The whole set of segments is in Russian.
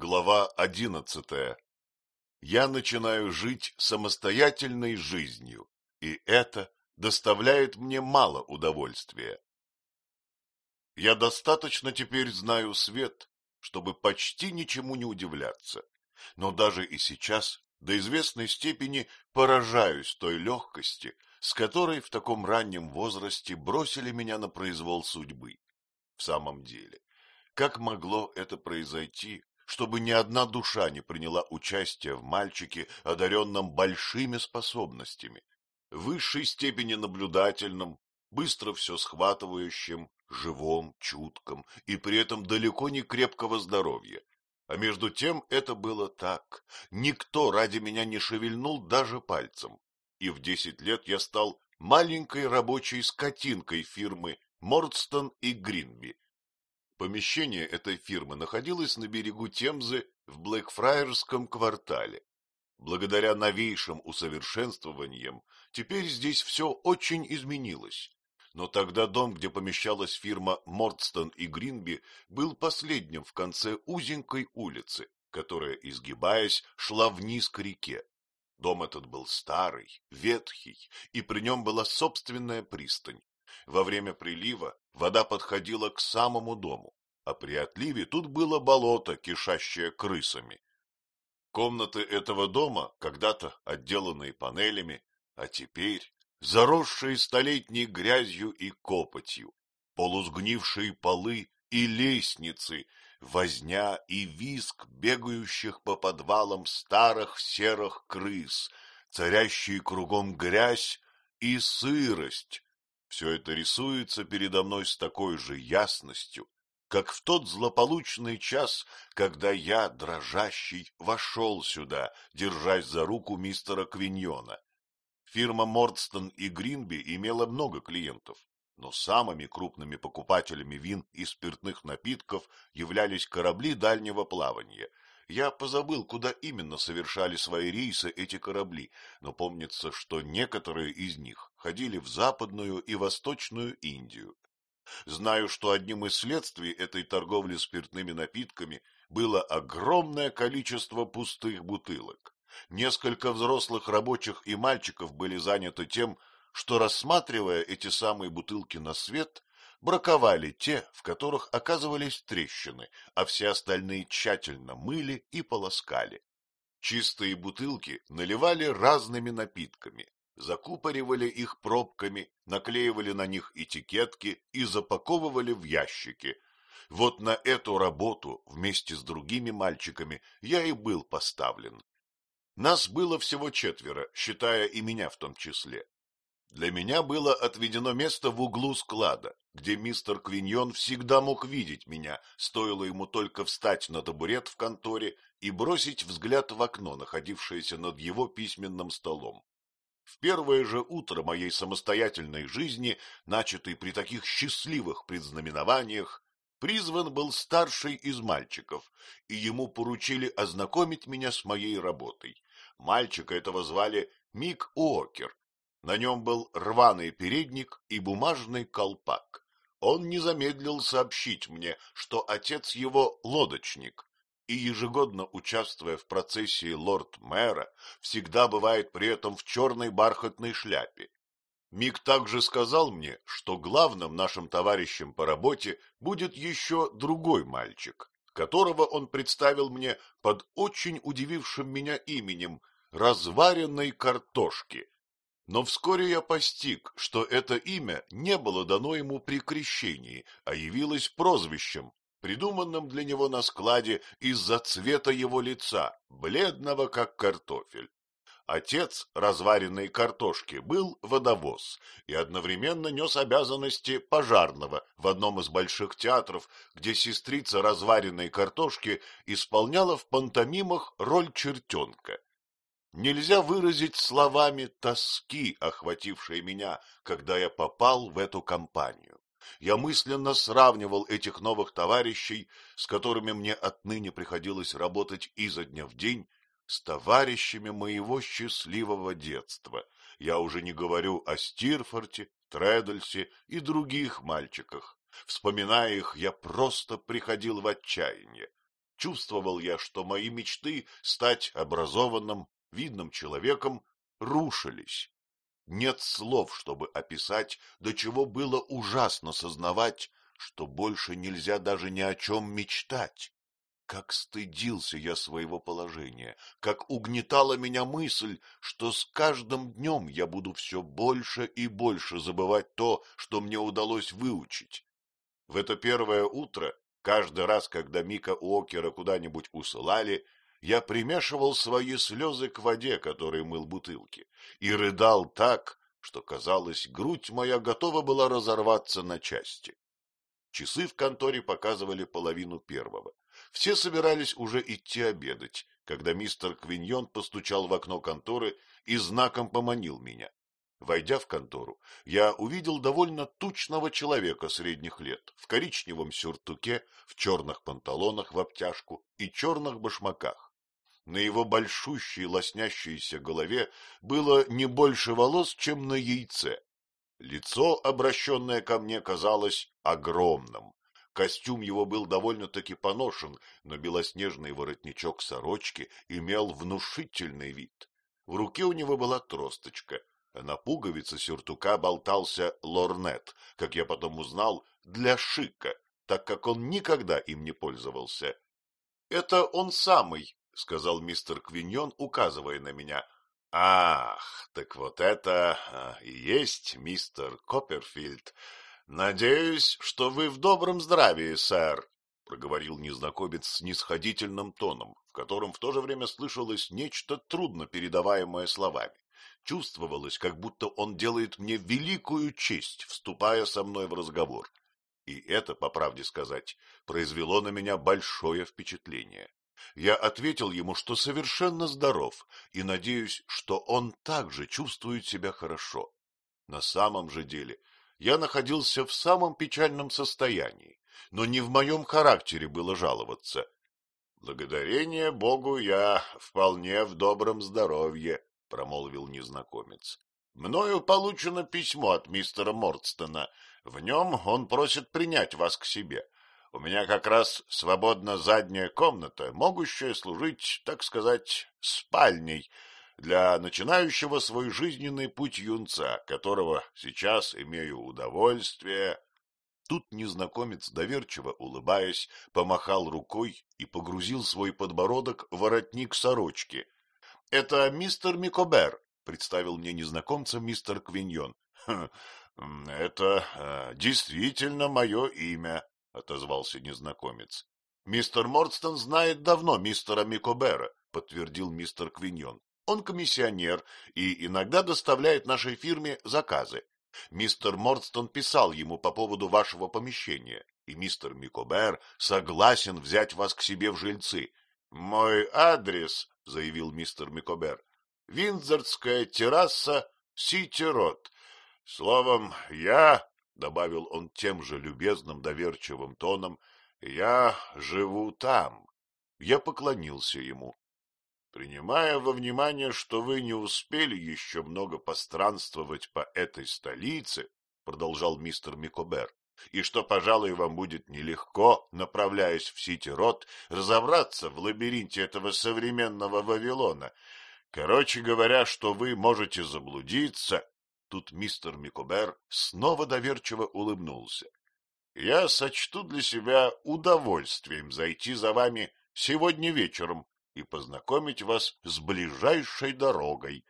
Глава одиннадцатая. Я начинаю жить самостоятельной жизнью, и это доставляет мне мало удовольствия. Я достаточно теперь знаю свет, чтобы почти ничему не удивляться, но даже и сейчас до известной степени поражаюсь той легкости, с которой в таком раннем возрасте бросили меня на произвол судьбы. В самом деле, как могло это произойти, чтобы ни одна душа не приняла участие в мальчике, одаренном большими способностями, в высшей степени наблюдательном, быстро все схватывающим, живом, чутком и при этом далеко не крепкого здоровья. А между тем это было так. Никто ради меня не шевельнул даже пальцем. И в десять лет я стал маленькой рабочей скотинкой фирмы Мордстон и Гринби. Помещение этой фирмы находилось на берегу Темзы в Блэкфраерском квартале. Благодаря новейшим усовершенствованиям теперь здесь все очень изменилось. Но тогда дом, где помещалась фирма Мордстон и Гринби, был последним в конце узенькой улицы, которая, изгибаясь, шла вниз к реке. Дом этот был старый, ветхий, и при нем была собственная пристань. Во время прилива вода подходила к самому дому, а при отливе тут было болото, кишащее крысами. Комнаты этого дома, когда-то отделанные панелями, а теперь заросшие столетней грязью и копотью, полусгнившие полы и лестницы, возня и визг бегающих по подвалам старых серых крыс, царящие кругом грязь и сырость. Все это рисуется передо мной с такой же ясностью, как в тот злополучный час, когда я, дрожащий, вошел сюда, держась за руку мистера Квиньона. Фирма Мордстон и Гринби имела много клиентов, но самыми крупными покупателями вин и спиртных напитков являлись корабли дальнего плавания. Я позабыл, куда именно совершали свои рейсы эти корабли, но помнится, что некоторые из них ходили в Западную и Восточную Индию. Знаю, что одним из следствий этой торговли спиртными напитками было огромное количество пустых бутылок. Несколько взрослых рабочих и мальчиков были заняты тем, что, рассматривая эти самые бутылки на свет, браковали те, в которых оказывались трещины, а все остальные тщательно мыли и полоскали. Чистые бутылки наливали разными напитками, закупоривали их пробками, наклеивали на них этикетки и запаковывали в ящики. Вот на эту работу вместе с другими мальчиками я и был поставлен. Нас было всего четверо, считая и меня в том числе. Для меня было отведено место в углу склада, где мистер Квиньон всегда мог видеть меня, стоило ему только встать на табурет в конторе и бросить взгляд в окно, находившееся над его письменным столом. В первое же утро моей самостоятельной жизни, начатой при таких счастливых предзнаменованиях, призван был старший из мальчиков, и ему поручили ознакомить меня с моей работой. Мальчика этого звали Мик Уокер. На нем был рваный передник и бумажный колпак. Он не замедлил сообщить мне, что отец его лодочник, и ежегодно участвуя в процессии лорд-мэра, всегда бывает при этом в черной бархатной шляпе. Мик также сказал мне, что главным нашим товарищем по работе будет еще другой мальчик, которого он представил мне под очень удивившим меня именем разваренной картошки. Но вскоре я постиг, что это имя не было дано ему при крещении, а явилось прозвищем, придуманным для него на складе из-за цвета его лица, бледного как картофель. Отец разваренной картошки был водовоз и одновременно нес обязанности пожарного в одном из больших театров, где сестрица разваренной картошки исполняла в пантомимах роль чертенка. Нельзя выразить словами тоски, охватившей меня, когда я попал в эту компанию. Я мысленно сравнивал этих новых товарищей, с которыми мне отныне приходилось работать изо дня в день, с товарищами моего счастливого детства. Я уже не говорю о Стирфорте, Тредальсе и других мальчиках. Вспоминая их, я просто приходил в отчаяние. чувствовал я, что мои мечты стать образованным, видным человеком рушились. Нет слов, чтобы описать, до чего было ужасно сознавать, что больше нельзя даже ни о чем мечтать. Как стыдился я своего положения, как угнетала меня мысль, что с каждым днем я буду все больше и больше забывать то, что мне удалось выучить. В это первое утро, каждый раз, когда Мика Уокера куда-нибудь усылали, я примешивал свои слезы к воде, которой мыл бутылки, и рыдал так, что, казалось, грудь моя готова была разорваться на части. Часы в конторе показывали половину первого. Все собирались уже идти обедать, когда мистер Квиньон постучал в окно конторы и знаком поманил меня. Войдя в контору, я увидел довольно тучного человека средних лет, в коричневом сюртуке, в черных панталонах в обтяжку и черных башмаках. На его большущей лоснящейся голове было не больше волос, чем на яйце. Лицо, обращенное ко мне, казалось огромным. Костюм его был довольно-таки поношен, но белоснежный воротничок сорочки имел внушительный вид. В руке у него была тросточка, а на пуговице сюртука болтался лорнет, как я потом узнал, для шика, так как он никогда им не пользовался. — Это он самый, — сказал мистер Квиньон, указывая на меня. — Ах, так вот это а, и есть мистер Копперфильд. — Надеюсь, что вы в добром здравии, сэр, — проговорил незнакомец с нисходительным тоном, в котором в то же время слышалось нечто трудно передаваемое словами. Чувствовалось, как будто он делает мне великую честь, вступая со мной в разговор. И это, по правде сказать, произвело на меня большое впечатление. Я ответил ему, что совершенно здоров, и надеюсь, что он также чувствует себя хорошо. На самом же деле я находился в самом печальном состоянии, но не в моем характере было жаловаться. Благодарение Богу я вполне в добром здоровье, — промолвил незнакомец. Мною получено письмо от мистера Мордстона. В нем он просит принять вас к себе. У меня как раз свободна задняя комната, могущая служить, так сказать, спальней для начинающего свой жизненный путь юнца, которого сейчас имею удовольствие. Тут незнакомец, доверчиво улыбаясь, помахал рукой и погрузил свой подбородок в воротник сорочки. — Это мистер Микобер, — представил мне незнакомца мистер Квиньон. — Это э, действительно мое имя, — отозвался незнакомец. — Мистер Мордстон знает давно мистера Микобера, — подтвердил мистер Квиньон. Он комиссионер и иногда доставляет нашей фирме заказы. Мистер Мордстон писал ему по поводу вашего помещения, и мистер Микобер согласен взять вас к себе в жильцы. — Мой адрес, — заявил мистер Микобер, — Виндзордская терраса, Сити-Рот. Словом, я, — добавил он тем же любезным доверчивым тоном, — я живу там. Я поклонился ему. Принимая во внимание, что вы не успели еще много постранствовать по этой столице, продолжал мистер Микобер, и что, пожалуй, вам будет нелегко, направляясь в Сити-Рот, разобраться в лабиринте этого современного Вавилона. Короче говоря, что вы можете заблудиться. Тут мистер Микобер снова доверчиво улыбнулся. Я сочту для себя удовольствием зайти за вами сегодня вечером и познакомить вас с ближайшей дорогой.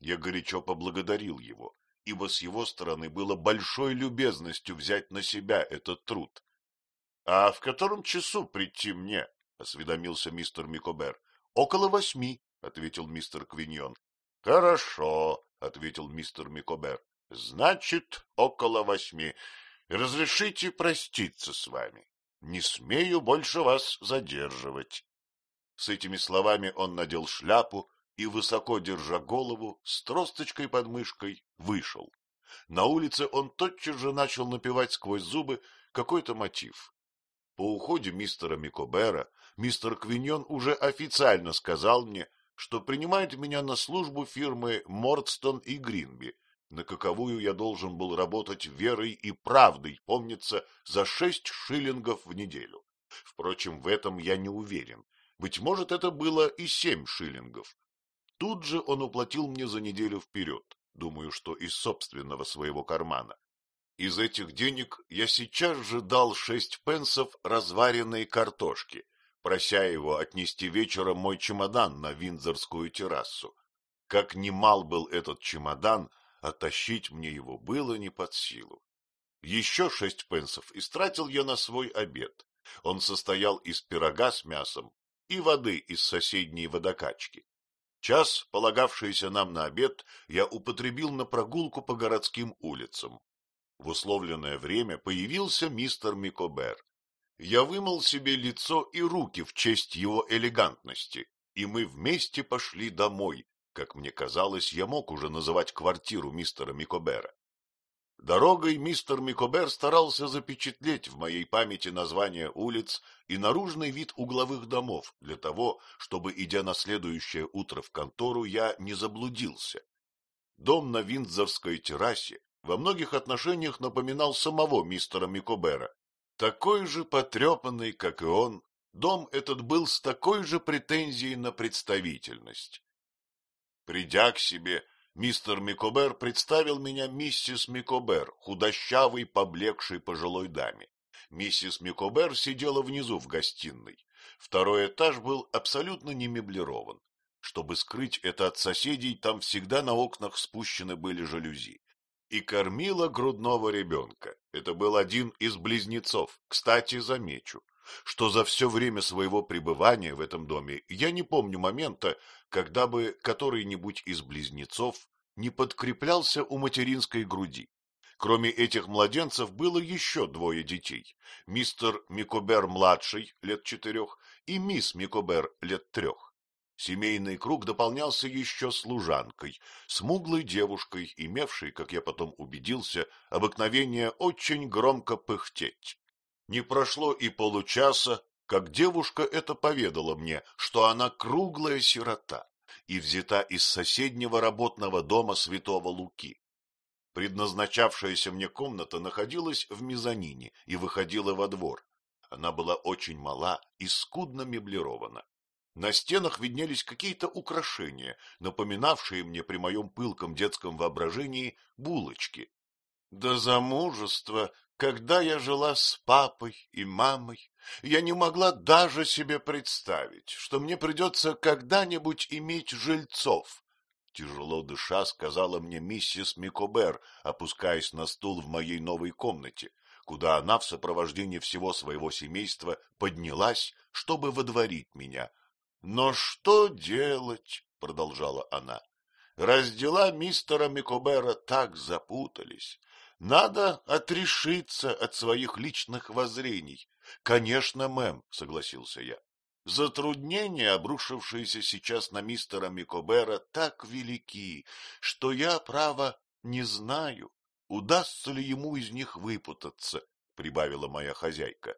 Я горячо поблагодарил его, ибо с его стороны было большой любезностью взять на себя этот труд. — А в котором часу прийти мне? — осведомился мистер Микобер. — Около восьми, — ответил мистер Квиньон. — Хорошо, — ответил мистер Микобер. — Значит, около восьми. Разрешите проститься с вами. Не смею больше вас задерживать. С этими словами он надел шляпу и, высоко держа голову, с тросточкой под мышкой, вышел. На улице он тотчас же начал напевать сквозь зубы какой-то мотив. По уходе мистера Микобера мистер Квиньон уже официально сказал мне, что принимает меня на службу фирмы Мордстон и Гринби, на каковую я должен был работать верой и правдой, помнится, за шесть шиллингов в неделю. Впрочем, в этом я не уверен. Быть может, это было и семь шиллингов. Тут же он уплатил мне за неделю вперед, думаю, что из собственного своего кармана. Из этих денег я сейчас же дал шесть пенсов разваренной картошки, прося его отнести вечером мой чемодан на Виндзорскую террасу. Как немал был этот чемодан, а тащить мне его было не под силу. Еще шесть пенсов истратил я на свой обед. Он состоял из пирога с мясом и воды из соседней водокачки. Час, полагавшийся нам на обед, я употребил на прогулку по городским улицам. В условленное время появился мистер Микобер. Я вымыл себе лицо и руки в честь его элегантности, и мы вместе пошли домой, как мне казалось, я мог уже называть квартиру мистера Микобера. Дорогой мистер Микобер старался запечатлеть в моей памяти названия улиц и наружный вид угловых домов для того, чтобы, идя на следующее утро в контору, я не заблудился. Дом на Виндзорской террасе во многих отношениях напоминал самого мистера Микобера. Такой же потрепанный, как и он, дом этот был с такой же претензией на представительность. Придя к себе, мистер Микобер представил меня миссис Микобер, худощавой, поблекшей пожилой даме. Миссис Микобер сидела внизу в гостиной. Второй этаж был абсолютно не меблирован. Чтобы скрыть это от соседей, там всегда на окнах спущены были жалюзи. И кормила грудного ребенка. Это был один из близнецов. Кстати, замечу, что за все время своего пребывания в этом доме я не помню момента, когда бы который-нибудь из близнецов не подкреплялся у материнской груди. Кроме этих младенцев было еще двое детей. Мистер Микобер-младший, лет четырех, и мисс Микобер, лет трех. Семейный круг дополнялся еще служанкой, смуглой девушкой, имевшей, как я потом убедился, обыкновение очень громко пыхтеть. Не прошло и получаса, как девушка это поведала мне, что она круглая сирота и взята из соседнего работного дома святого Луки. Предназначавшаяся мне комната находилась в мезонине и выходила во двор. Она была очень мала и скудно меблирована. На стенах виднелись какие-то украшения, напоминавшие мне при моем пылком детском воображении булочки. До замужества когда я жила с папой и мамой, я не могла даже себе представить, что мне придется когда-нибудь иметь жильцов. Тяжело дыша, сказала мне миссис Микобер, опускаясь на стул в моей новой комнате, куда она в сопровождении всего своего семейства поднялась, чтобы водворить меня. — Но что делать? — продолжала она. — Раздела мистера Микобера так запутались, надо отрешиться от своих личных воззрений. — Конечно, мэм, — согласился я. Затруднения, обрушившиеся сейчас на мистера Микобера, так велики, что я, право, не знаю, удастся ли ему из них выпутаться, — прибавила моя хозяйка.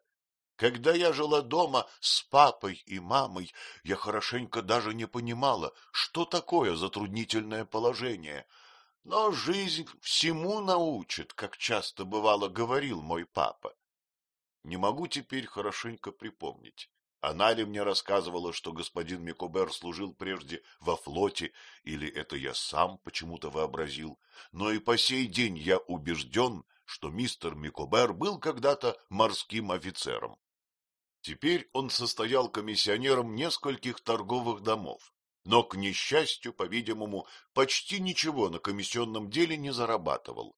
Когда я жила дома с папой и мамой, я хорошенько даже не понимала, что такое затруднительное положение — но жизнь всему научит, как часто бывало говорил мой папа. Не могу теперь хорошенько припомнить. Она ли мне рассказывала, что господин Микобер служил прежде во флоте, или это я сам почему-то вообразил, но и по сей день я убежден, что мистер Микобер был когда-то морским офицером. Теперь он состоял комиссионером нескольких торговых домов, но, к несчастью, по-видимому, почти ничего на комиссионном деле не зарабатывал.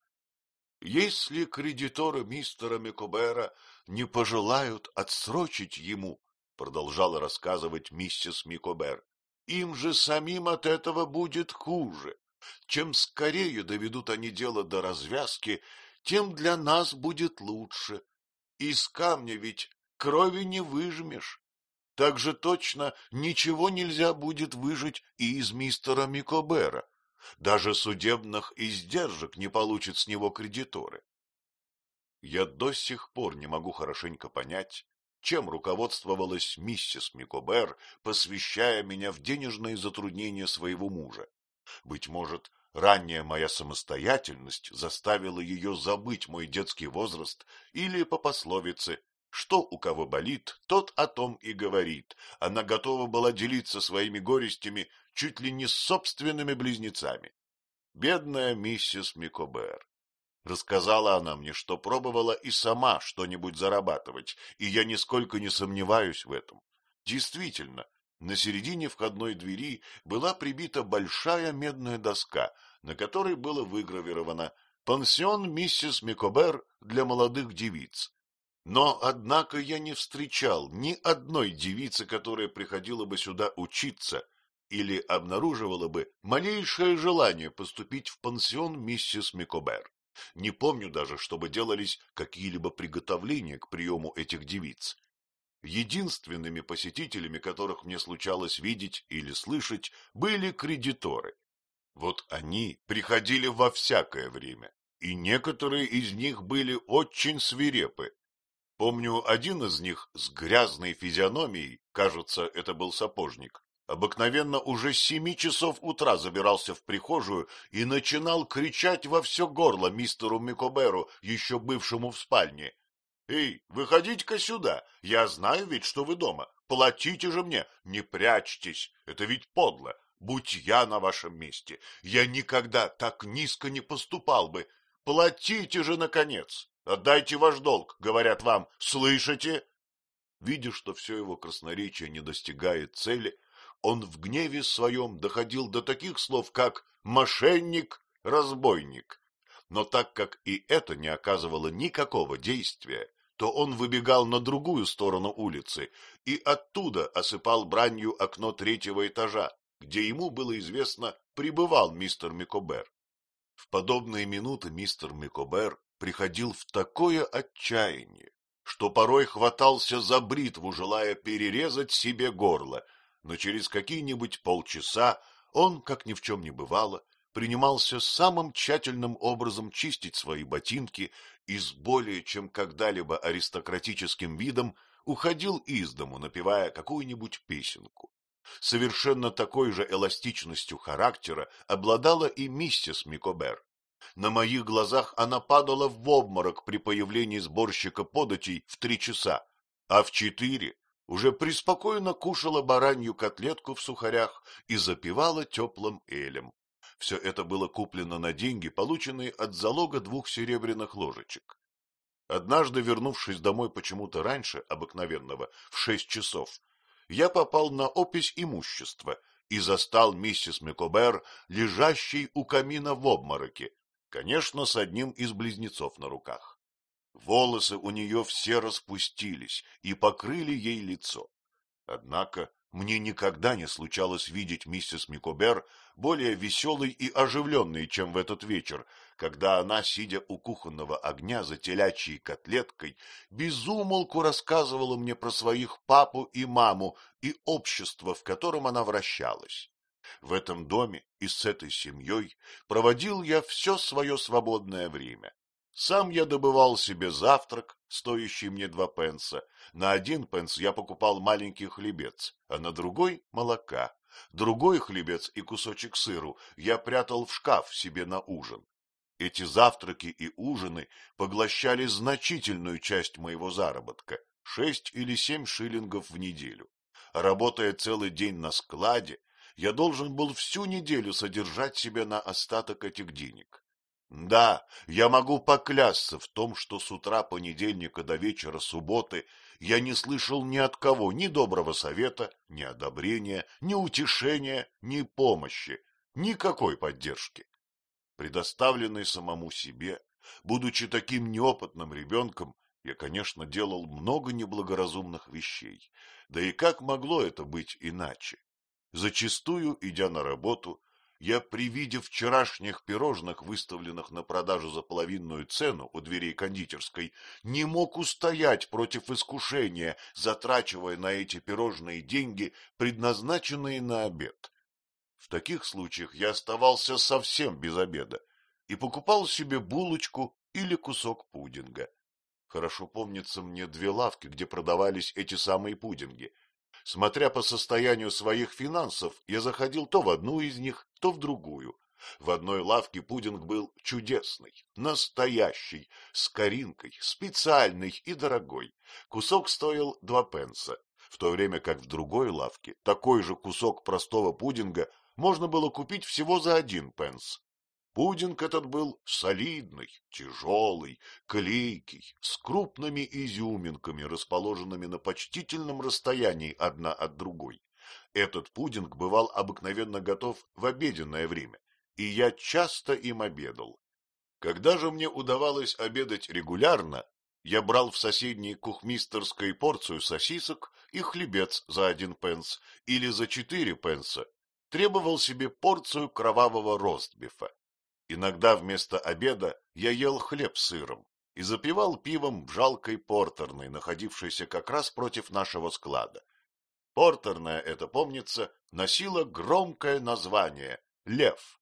Если кредиторы мистера Микобера не пожелают отсрочить ему, продолжала рассказывать миссис Микобер, им же самим от этого будет хуже. Чем скорее доведут они дело до развязки, тем для нас будет лучше. Из камня ведь крови не выжмешь. Так же точно ничего нельзя будет выжить и из мистера Микобера. Даже судебных издержек не получат с него кредиторы. Я до сих пор не могу хорошенько понять, чем руководствовалась миссис Микобер, посвящая меня в денежные затруднения своего мужа. Быть может, ранняя моя самостоятельность заставила ее забыть мой детский возраст или, по пословице, Что у кого болит, тот о том и говорит. Она готова была делиться своими горестями чуть ли не с собственными близнецами. Бедная миссис Микобер. Рассказала она мне, что пробовала и сама что-нибудь зарабатывать, и я нисколько не сомневаюсь в этом. Действительно, на середине входной двери была прибита большая медная доска, на которой было выгравировано «Пансион миссис Микобер для молодых девиц». Но, однако, я не встречал ни одной девицы, которая приходила бы сюда учиться или обнаруживала бы малейшее желание поступить в пансион миссис Микобер. Не помню даже, чтобы делались какие-либо приготовления к приему этих девиц. Единственными посетителями, которых мне случалось видеть или слышать, были кредиторы. Вот они приходили во всякое время, и некоторые из них были очень свирепы. Помню, один из них с грязной физиономией, кажется, это был сапожник, обыкновенно уже с семи часов утра забирался в прихожую и начинал кричать во все горло мистеру Микоберу, еще бывшему в спальне. «Эй, выходите-ка сюда, я знаю ведь, что вы дома, платите же мне, не прячьтесь, это ведь подло, будь я на вашем месте, я никогда так низко не поступал бы, платите же, наконец, отдайте ваш долг, говорят вам, слышите?» Видя, что все его красноречие не достигает цели, он в гневе своем доходил до таких слов, как «мошенник», «разбойник». Но так как и это не оказывало никакого действия, то он выбегал на другую сторону улицы и оттуда осыпал бранью окно третьего этажа, где ему было известно, пребывал мистер Микобер. В подобные минуты мистер Микобер приходил в такое отчаяние, что порой хватался за бритву, желая перерезать себе горло, но через какие-нибудь полчаса он, как ни в чем не бывало, принимался самым тщательным образом чистить свои ботинки и с более чем когда-либо аристократическим видом уходил из дому, напевая какую-нибудь песенку. Совершенно такой же эластичностью характера обладала и миссис Микобер. На моих глазах она падала в обморок при появлении сборщика податей в три часа, а в четыре уже преспокойно кушала баранью котлетку в сухарях и запивала теплым элем. Все это было куплено на деньги, полученные от залога двух серебряных ложечек. Однажды, вернувшись домой почему-то раньше обыкновенного, в шесть часов, я попал на опись имущества и застал миссис Микобер, лежащей у камина в обмороке, конечно, с одним из близнецов на руках. Волосы у нее все распустились и покрыли ей лицо. Однако мне никогда не случалось видеть миссис Микобер более веселой и оживленной, чем в этот вечер, когда она, сидя у кухонного огня за телячьей котлеткой, безумолку рассказывала мне про своих папу и маму и общество, в котором она вращалась. В этом доме и с этой семьей проводил я все свое свободное время. Сам я добывал себе завтрак, стоящий мне два пенса. На один пенс я покупал маленький хлебец, а на другой — молока. Другой хлебец и кусочек сыру я прятал в шкаф себе на ужин. Эти завтраки и ужины поглощали значительную часть моего заработка — шесть или семь шиллингов в неделю. Работая целый день на складе, я должен был всю неделю содержать себя на остаток этих денег. Да, я могу поклясться в том, что с утра понедельника до вечера субботы я не слышал ни от кого ни доброго совета, ни одобрения, ни утешения, ни помощи, никакой поддержки. Предоставленный самому себе, будучи таким неопытным ребенком, я, конечно, делал много неблагоразумных вещей. Да и как могло это быть иначе? Зачастую, идя на работу, я при виде вчерашних пирожных, выставленных на продажу за половинную цену у дверей кондитерской, не мог устоять против искушения, затрачивая на эти пирожные деньги, предназначенные на обед. В таких случаях я оставался совсем без обеда и покупал себе булочку или кусок пудинга. Хорошо помнится мне две лавки, где продавались эти самые пудинги — Смотря по состоянию своих финансов, я заходил то в одну из них, то в другую. В одной лавке пудинг был чудесный, настоящий, с коринкой, специальный и дорогой. Кусок стоил два пенса, в то время как в другой лавке такой же кусок простого пудинга можно было купить всего за один пенс. Пудинг этот был солидный, тяжелый, клейкий, с крупными изюминками, расположенными на почтительном расстоянии одна от другой. Этот пудинг бывал обыкновенно готов в обеденное время, и я часто им обедал. Когда же мне удавалось обедать регулярно, я брал в соседней кухмистерской порцию сосисок и хлебец за один пенс или за четыре пенса, требовал себе порцию кровавого ростбифа. Иногда вместо обеда я ел хлеб с сыром и запивал пивом в жалкой портерной, находившейся как раз против нашего склада. Портерная, это помнится, носила громкое название — «Лев».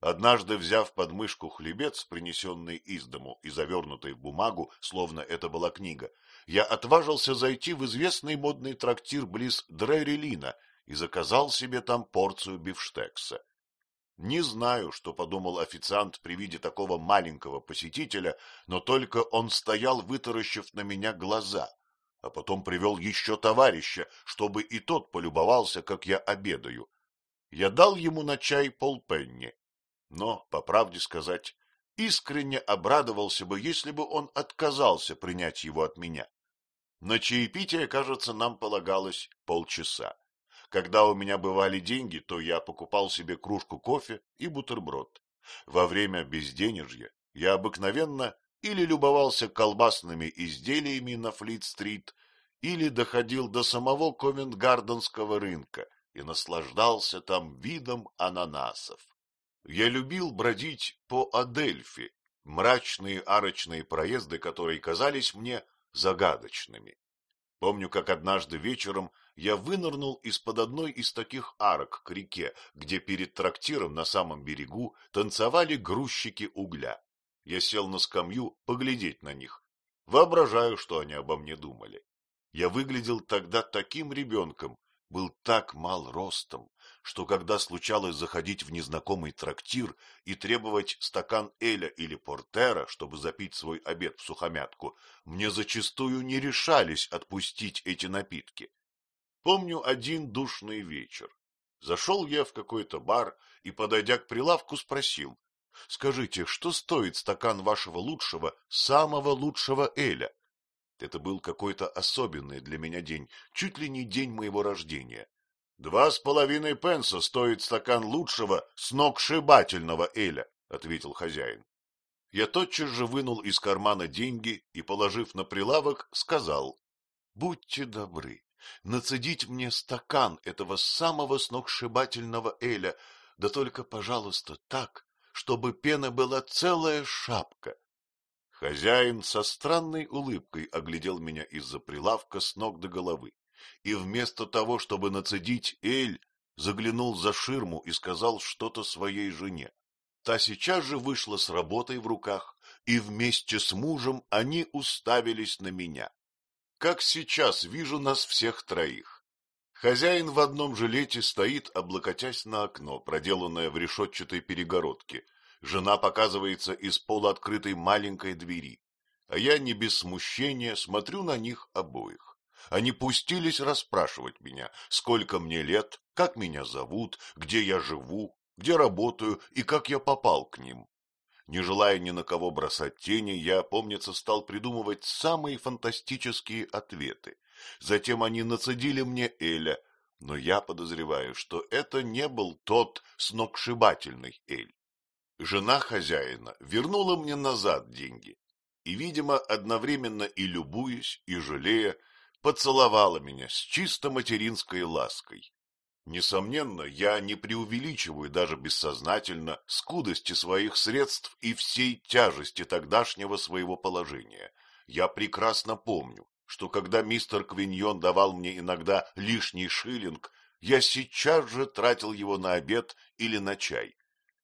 Однажды, взяв под мышку хлебец, принесенный из дому и завернутый в бумагу, словно это была книга, я отважился зайти в известный модный трактир близ Дререлина и заказал себе там порцию бифштекса. Не знаю, что подумал официант при виде такого маленького посетителя, но только он стоял, вытаращив на меня глаза, а потом привел еще товарища, чтобы и тот полюбовался, как я обедаю. Я дал ему на чай полпенни, но, по правде сказать, искренне обрадовался бы, если бы он отказался принять его от меня. На чаепитие, кажется, нам полагалось полчаса. Когда у меня бывали деньги, то я покупал себе кружку кофе и бутерброд. Во время безденежья я обыкновенно или любовался колбасными изделиями на Флит-стрит, или доходил до самого Ковент-Гарденского рынка и наслаждался там видом ананасов. Я любил бродить по Адельфи, мрачные арочные проезды, которые казались мне загадочными. Помню, как однажды вечером я вынырнул из-под одной из таких арок к реке, где перед трактиром на самом берегу танцевали грузчики угля. Я сел на скамью поглядеть на них. Воображаю, что они обо мне думали. Я выглядел тогда таким ребенком, был так мал ростом, что когда случалось заходить в незнакомый трактир и требовать стакан эля или портера, чтобы запить свой обед в сухомятку, мне зачастую не решались отпустить эти напитки. Помню один душный вечер. Зашел я в какой-то бар и, подойдя к прилавку, спросил, «Скажите, что стоит стакан вашего лучшего, самого лучшего эля?» Это был какой-то особенный для меня день, чуть ли не день моего рождения. Два с половиной пенса стоит стакан лучшего, сногсшибательного эля, — ответил хозяин. Я тотчас же вынул из кармана деньги и, положив на прилавок, сказал, — Будьте добры, нацедить мне стакан этого самого сногсшибательного эля, да только, пожалуйста, так, чтобы пена была целая шапка. Хозяин со странной улыбкой оглядел меня из-за прилавка с ног до головы и вместо того, чтобы нацедить Эль, заглянул за ширму и сказал что-то своей жене. Та сейчас же вышла с работой в руках, и вместе с мужем они уставились на меня. Как сейчас вижу нас всех троих. Хозяин в одном жилете стоит, облокотясь на окно, проделанное в решетчатой перегородке. Жена показывается из полуоткрытой маленькой двери, а я не без смущения смотрю на них обоих. Они пустились расспрашивать меня, сколько мне лет, как меня зовут, где я живу, где работаю и как я попал к ним. Не желая ни на кого бросать тени, я, помнится, стал придумывать самые фантастические ответы. Затем они нацедили мне Эля, но я подозреваю, что это не был тот сногсшибательный Эль. Жена хозяина вернула мне назад деньги, и, видимо, одновременно и любуясь, и жалея, поцеловала меня с чисто материнской лаской. Несомненно, я не преувеличиваю даже бессознательно скудости своих средств и всей тяжести тогдашнего своего положения. Я прекрасно помню, что когда мистер Квиньон давал мне иногда лишний шиллинг, я сейчас же тратил его на обед или на чай.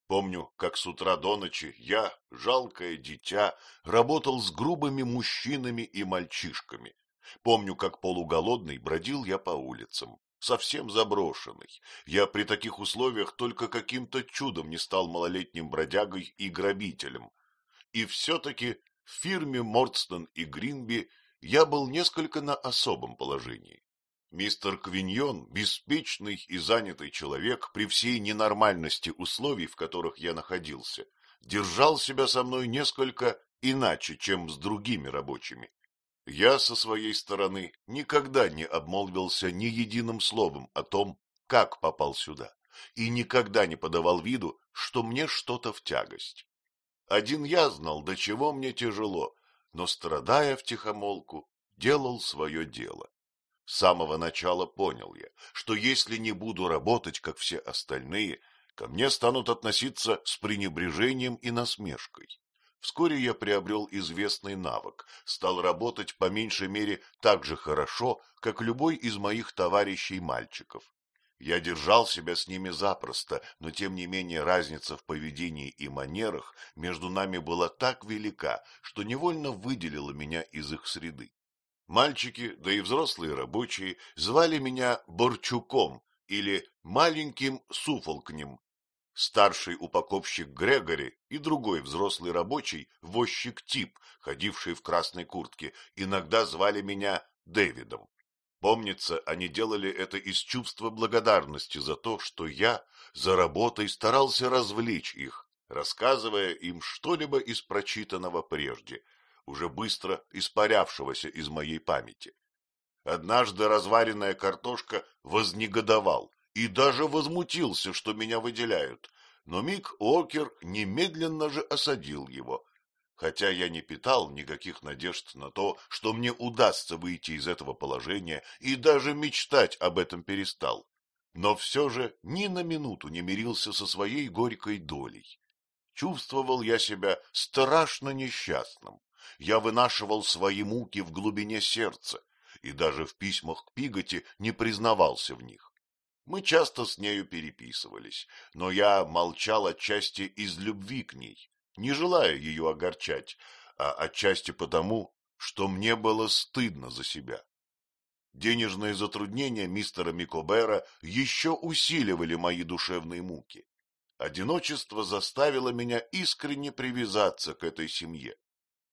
Помню, как с утра до ночи я, жалкое дитя, работал с грубыми мужчинами и мальчишками, Помню, как полуголодный бродил я по улицам, совсем заброшенный. Я при таких условиях только каким-то чудом не стал малолетним бродягой и грабителем. И все-таки в фирме Мордстон и Гринби я был несколько на особом положении. Мистер Квиньон, беспечный и занятый человек, при всей ненормальности условий, в которых я находился, держал себя со мной несколько иначе, чем с другими рабочими. Я со своей стороны никогда не обмолвился ни единым словом о том, как попал сюда, и никогда не подавал виду, что мне что-то в тягость. Один я знал, до чего мне тяжело, но, страдая втихомолку, делал свое дело. С самого начала понял я, что если не буду работать, как все остальные, ко мне станут относиться с пренебрежением и насмешкой. Вскоре я приобрел известный навык, стал работать по меньшей мере так же хорошо, как любой из моих товарищей-мальчиков. Я держал себя с ними запросто, но тем не менее разница в поведении и манерах между нами была так велика, что невольно выделила меня из их среды. Мальчики, да и взрослые рабочие, звали меня Борчуком или маленьким Суфолкнем, Старший упаковщик Грегори и другой взрослый рабочий, возчик Тип, ходивший в красной куртке, иногда звали меня Дэвидом. Помнится, они делали это из чувства благодарности за то, что я за работой старался развлечь их, рассказывая им что-либо из прочитанного прежде, уже быстро испарявшегося из моей памяти. Однажды разваренная картошка вознегодовал и даже возмутился, что меня выделяют, но Мик Окер немедленно же осадил его. Хотя я не питал никаких надежд на то, что мне удастся выйти из этого положения, и даже мечтать об этом перестал. Но все же ни на минуту не мирился со своей горькой долей. Чувствовал я себя страшно несчастным. Я вынашивал свои муки в глубине сердца, и даже в письмах к Пиготи не признавался в них. Мы часто с нею переписывались, но я молчал отчасти из любви к ней, не желая ее огорчать, а отчасти потому, что мне было стыдно за себя. Денежные затруднения мистера Микобера еще усиливали мои душевные муки. Одиночество заставило меня искренне привязаться к этой семье.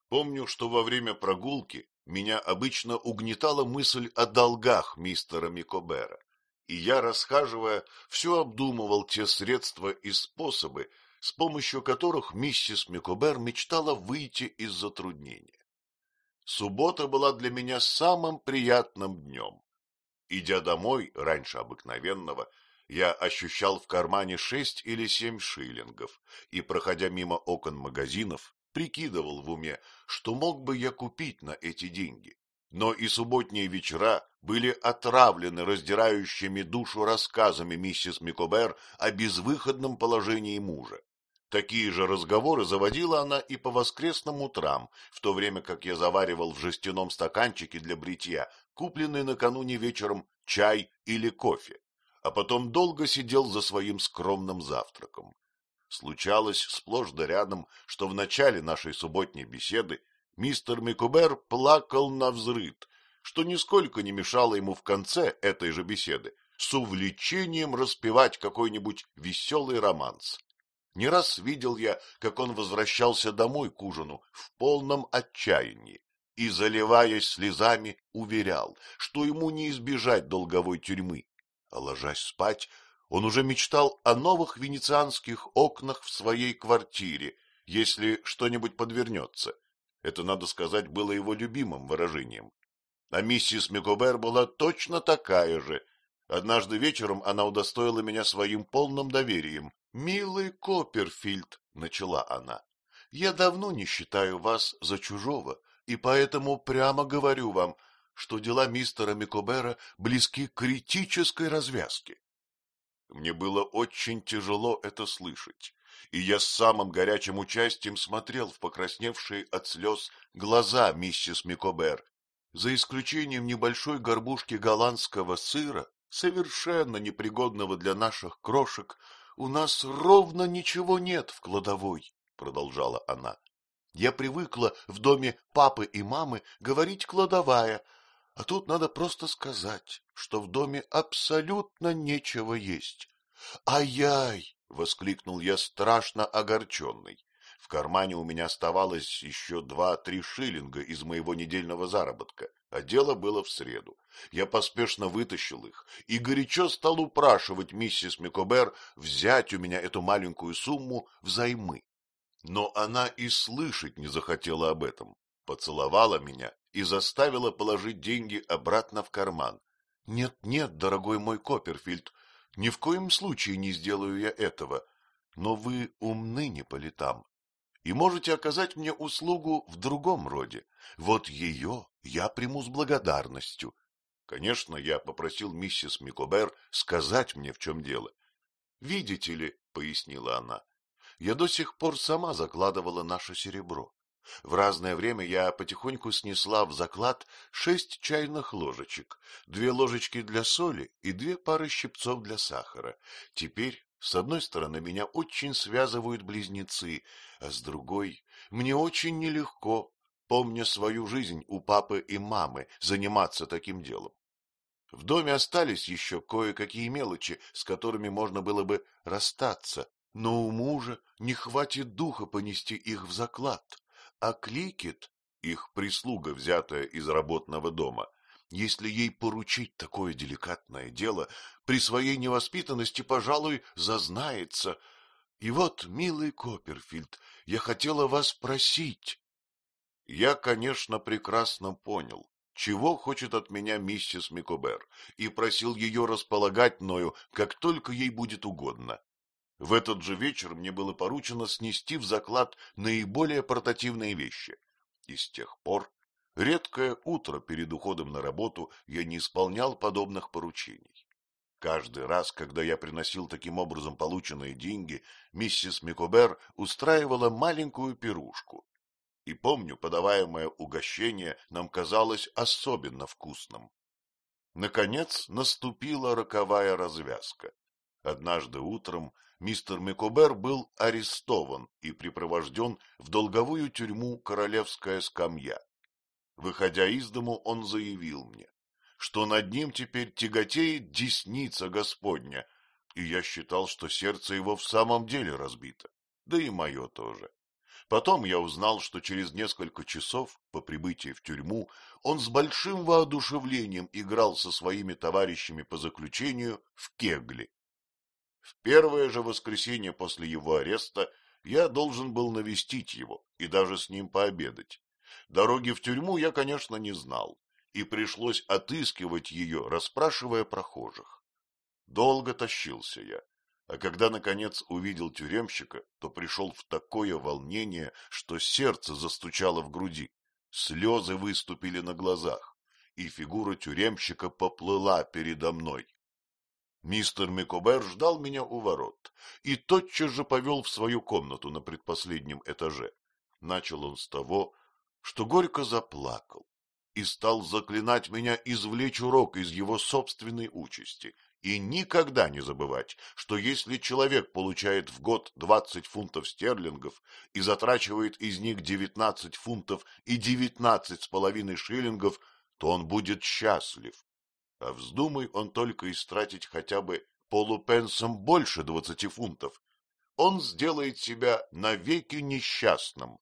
Помню, что во время прогулки меня обычно угнетала мысль о долгах мистера Микобера и я, расхаживая, все обдумывал те средства и способы, с помощью которых миссис Микобер мечтала выйти из затруднения. Суббота была для меня самым приятным днем. Идя домой, раньше обыкновенного, я ощущал в кармане шесть или семь шиллингов и, проходя мимо окон магазинов, прикидывал в уме, что мог бы я купить на эти деньги но и субботние вечера были отравлены раздирающими душу рассказами миссис Микобер о безвыходном положении мужа. Такие же разговоры заводила она и по воскресным утрам, в то время как я заваривал в жестяном стаканчике для бритья купленный накануне вечером чай или кофе, а потом долго сидел за своим скромным завтраком. Случалось сплошь да рядом, что в начале нашей субботней беседы мистер Микубер плакал на взрыд, что нисколько не мешало ему в конце этой же беседы с увлечением распевать какой-нибудь веселый романс. Не раз видел я, как он возвращался домой к ужину в полном отчаянии и, заливаясь слезами, уверял, что ему не избежать долговой тюрьмы. А ложась спать, он уже мечтал о новых венецианских окнах в своей квартире, если что-нибудь подвернется, это, надо сказать, было его любимым выражением. А миссис Микобер была точно такая же. Однажды вечером она удостоила меня своим полным доверием. — Милый Копперфильд, — начала она, — я давно не считаю вас за чужого, и поэтому прямо говорю вам, что дела мистера Микобера близки к критической развязке. Мне было очень тяжело это слышать и я с самым горячим участием смотрел в покрасневшие от слез глаза миссис Микобер. За исключением небольшой горбушки голландского сыра, совершенно непригодного для наших крошек, у нас ровно ничего нет в кладовой, — продолжала она. Я привыкла в доме папы и мамы говорить «кладовая», А тут надо просто сказать, что в доме абсолютно нечего есть. «Ай-яй!» — воскликнул я страшно огорченный. В кармане у меня оставалось еще два-три шиллинга из моего недельного заработка, а дело было в среду. Я поспешно вытащил их и горячо стал упрашивать миссис Микобер взять у меня эту маленькую сумму взаймы. Но она и слышать не захотела об этом, поцеловала меня и заставила положить деньги обратно в карман. «Нет, нет, дорогой мой Копперфильд, ни в коем случае не сделаю я этого, но вы умны не по летам и можете оказать мне услугу в другом роде. Вот ее я приму с благодарностью. Конечно, я попросил миссис Микобер сказать мне, в чем дело. — Видите ли, — пояснила она, — я до сих пор сама закладывала наше серебро. В разное время я потихоньку снесла в заклад шесть чайных ложечек, две ложечки для соли и две пары щипцов для сахара. Теперь, с одной стороны, меня очень связывают близнецы, а с другой мне очень нелегко, помня свою жизнь у папы и мамы, заниматься таким делом. В доме остались еще кое-какие мелочи, с которыми можно было бы расстаться, но у мужа не хватит духа понести их в заклад а Кликет, их прислуга, взятая из работного дома, если ей поручить такое деликатное дело, при своей невоспитанности, пожалуй, зазнается. И вот, милый Копперфильд, я хотела вас спросить. Я, конечно, прекрасно понял, чего хочет от меня миссис Микобер, и просил ее располагать мною, как только ей будет угодно. В этот же вечер мне было поручено снести в заклад наиболее портативные вещи. И с тех пор, редкое утро перед уходом на работу, я не исполнял подобных поручений. Каждый раз, когда я приносил таким образом полученные деньги, миссис Микобер устраивала маленькую пирушку. И помню, подаваемое угощение нам казалось особенно вкусным. Наконец наступила роковая развязка. Однажды утром мистер Микобер был арестован и припровожден в долговую тюрьму «Королевская скамья». Выходя из дому, он заявил мне, что над ним теперь тяготеет десница Господня, и я считал, что сердце его в самом деле разбито, да и мое тоже. Потом я узнал, что через несколько часов по прибытии в тюрьму он с большим воодушевлением играл со своими товарищами по заключению в кегли. В первое же воскресенье после его ареста я должен был навестить его и даже с ним пообедать. Дороги в тюрьму я, конечно, не знал, и пришлось отыскивать ее, расспрашивая прохожих. Долго тащился я, а когда, наконец, увидел тюремщика, то пришел в такое волнение, что сердце застучало в груди, слезы выступили на глазах, и фигура тюремщика поплыла передо мной. Мистер Микобер ждал меня у ворот и тотчас же повел в свою комнату на предпоследнем этаже. Начал он с того, что горько заплакал и стал заклинать меня извлечь урок из его собственной участи и никогда не забывать, что если человек получает в год двадцать фунтов стерлингов и затрачивает из них девятнадцать фунтов и девятнадцать с половиной шиллингов, то он будет счастлив, а вздумай он только истратить хотя бы полупенсом больше двадцати фунтов, он сделает себя навеки несчастным.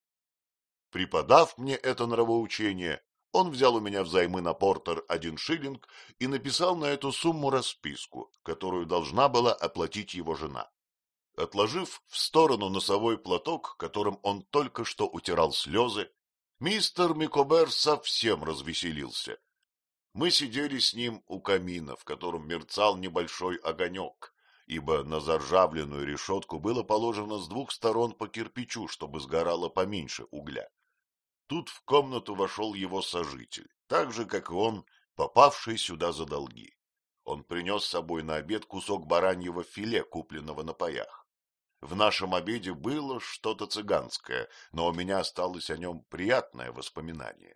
Преподав мне это нравоучение, он взял у меня взаймы на портер один шиллинг и написал на эту сумму расписку, которую должна была оплатить его жена. Отложив в сторону носовой платок, которым он только что утирал слезы, мистер Микобер совсем развеселился мы сидели с ним у камина, в котором мерцал небольшой огонек, ибо на заржавленную решетку было положено с двух сторон по кирпичу, чтобы сгорало поменьше угля. Тут в комнату вошел его сожитель, так же, как и он, попавший сюда за долги. Он принес с собой на обед кусок бараньего филе, купленного на паях. В нашем обеде было что-то цыганское, но у меня осталось о нем приятное воспоминание.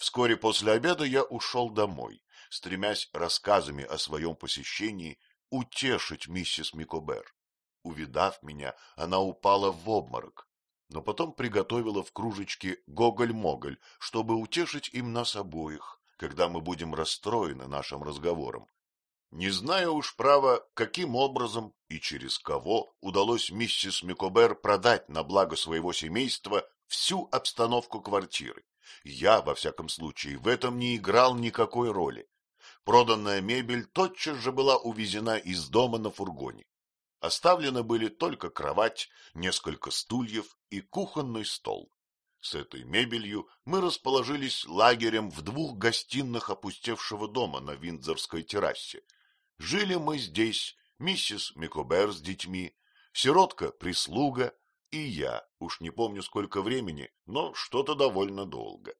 Вскоре после обеда я ушел домой, стремясь рассказами о своем посещении утешить миссис Микобер. Увидав меня, она упала в обморок, но потом приготовила в кружечке гоголь-моголь, чтобы утешить им нас обоих, когда мы будем расстроены нашим разговором. Не знаю уж, право, каким образом и через кого удалось миссис Микобер продать на благо своего семейства всю обстановку квартиры. Я, во всяком случае, в этом не играл никакой роли. Проданная мебель тотчас же была увезена из дома на фургоне. Оставлены были только кровать, несколько стульев и кухонный стол. С этой мебелью мы расположились лагерем в двух гостиных опустевшего дома на Виндзорской террасе. Жили мы здесь, миссис Микобер с детьми, сиротка-прислуга и я, уж не помню сколько времени, но что-то довольно долго.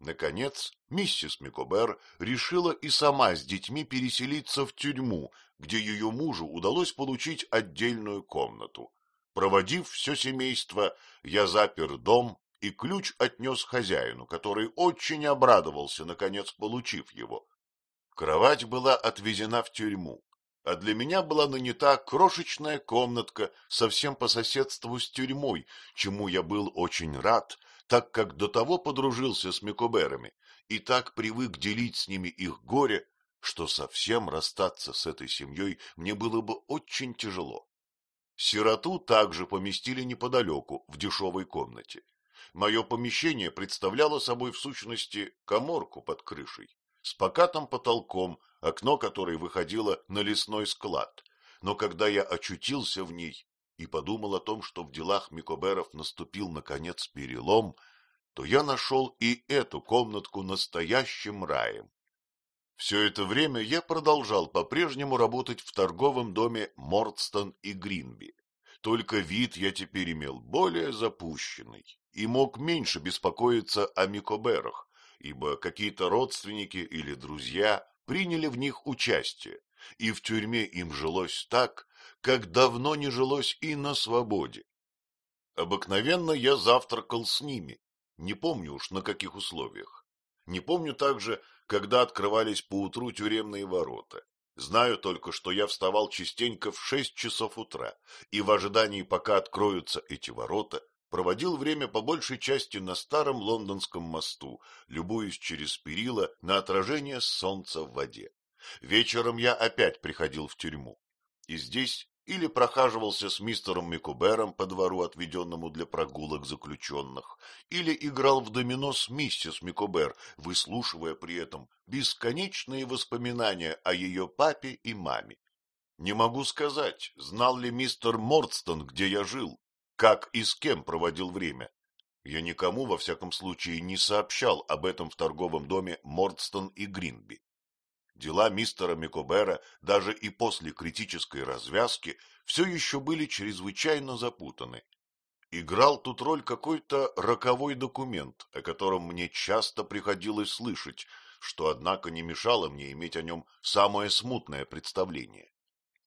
Наконец, миссис Микобер решила и сама с детьми переселиться в тюрьму, где ее мужу удалось получить отдельную комнату. Проводив все семейство, я запер дом и ключ отнес хозяину, который очень обрадовался, наконец получив его. Кровать была отвезена в тюрьму, а для меня была нанята крошечная комнатка совсем по соседству с тюрьмой, чему я был очень рад, так как до того подружился с Микоберами и так привык делить с ними их горе, что совсем расстаться с этой семьей мне было бы очень тяжело. Сироту также поместили неподалеку, в дешевой комнате. Мое помещение представляло собой в сущности коморку под крышей, с покатым потолком, окно которой выходило на лесной склад. Но когда я очутился в ней, и подумал о том, что в делах Микоберов наступил, наконец, перелом, то я нашел и эту комнатку настоящим раем. Все это время я продолжал по-прежнему работать в торговом доме Мордстон и Гринби. Только вид я теперь имел более запущенный и мог меньше беспокоиться о Микоберах, ибо какие-то родственники или друзья приняли в них участие, и в тюрьме им жилось так, как давно не жилось и на свободе. Обыкновенно я завтракал с ними, не помню уж на каких условиях. Не помню также, когда открывались поутру тюремные ворота. Знаю только, что я вставал частенько в шесть часов утра, и в ожидании, пока откроются эти ворота, проводил время по большей части на старом лондонском мосту, любуясь через перила на отражение солнца в воде. Вечером я опять приходил в тюрьму, и здесь или прохаживался с мистером Микубером по двору, отведенному для прогулок заключенных, или играл в домино с миссис Микубер, выслушивая при этом бесконечные воспоминания о ее папе и маме. Не могу сказать, знал ли мистер Мордстон, где я жил, как и с кем проводил время. Я никому, во всяком случае, не сообщал об этом в торговом доме Мордстон и Гринби. Дела мистера Микобера даже и после критической развязки все еще были чрезвычайно запутаны. Играл тут роль какой-то роковой документ, о котором мне часто приходилось слышать, что, однако, не мешало мне иметь о нем самое смутное представление.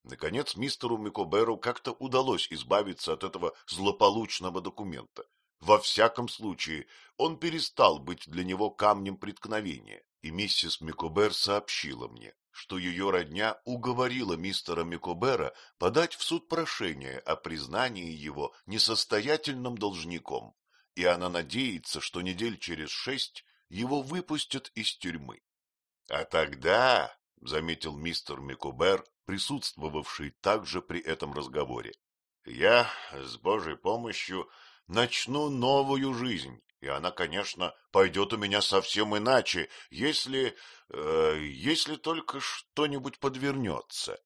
Наконец, мистеру Микоберу как-то удалось избавиться от этого злополучного документа. Во всяком случае, он перестал быть для него камнем преткновения, и миссис Микобер сообщила мне, что ее родня уговорила мистера Микобера подать в суд прошение о признании его несостоятельным должником, и она надеется, что недель через шесть его выпустят из тюрьмы. — А тогда, — заметил мистер Микобер, присутствовавший также при этом разговоре, — я, с Божьей помощью, начну новую жизнь, и она, конечно, пойдет у меня совсем иначе, если... Э, если только что-нибудь подвернется.